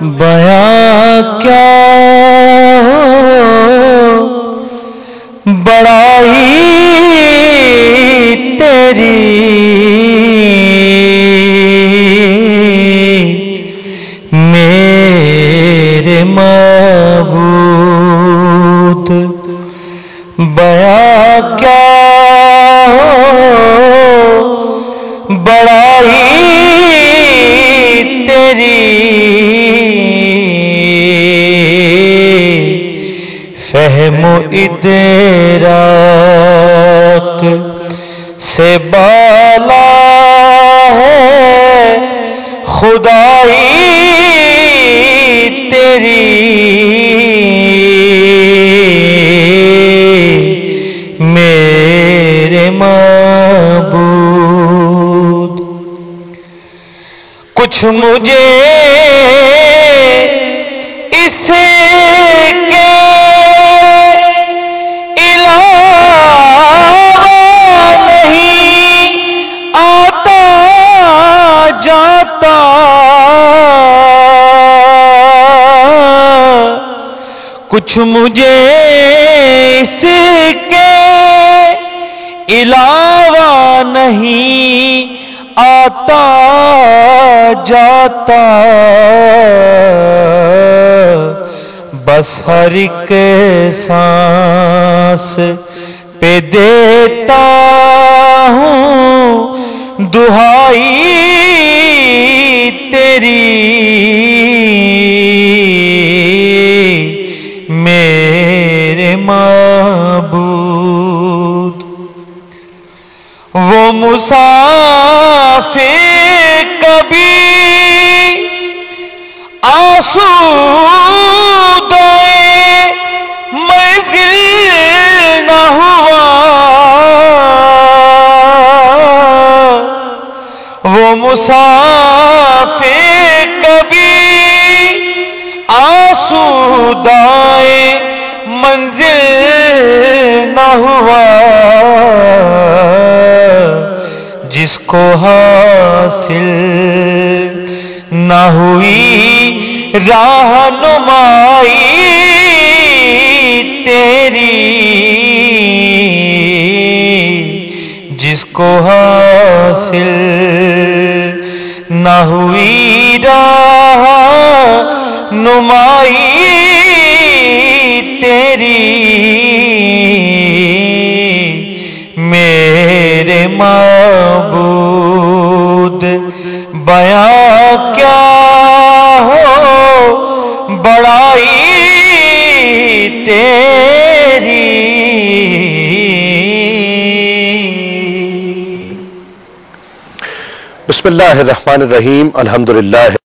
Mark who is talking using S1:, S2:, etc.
S1: بیاں کیا ہو؟ بڑائی تیری میرے معبود۔ بیاں کیا ہو؟ بڑائی ادراک سے بالا ہے۔ خدائی تیری میرے معبود۔ کچھ مجھے کچھ مجھے اس کے علاوہ نہیں، آتا جاتا۔ بس ہر ایک سانس پہ دیتا ہوں، دہائی تیری میرے معبود۔ وہ مسافر کبھی آسو منزل نہ ہوا۔ وہ مسافر ہوا جس کو حاصل نہ ہوئی راہ نمائی تیری۔ جس کو حاصل نہ ہوئی بیاں کیا ہو؟ بڑائی تیری۔
S2: بسم اللہ الرحمن الرحیم الحمد للہ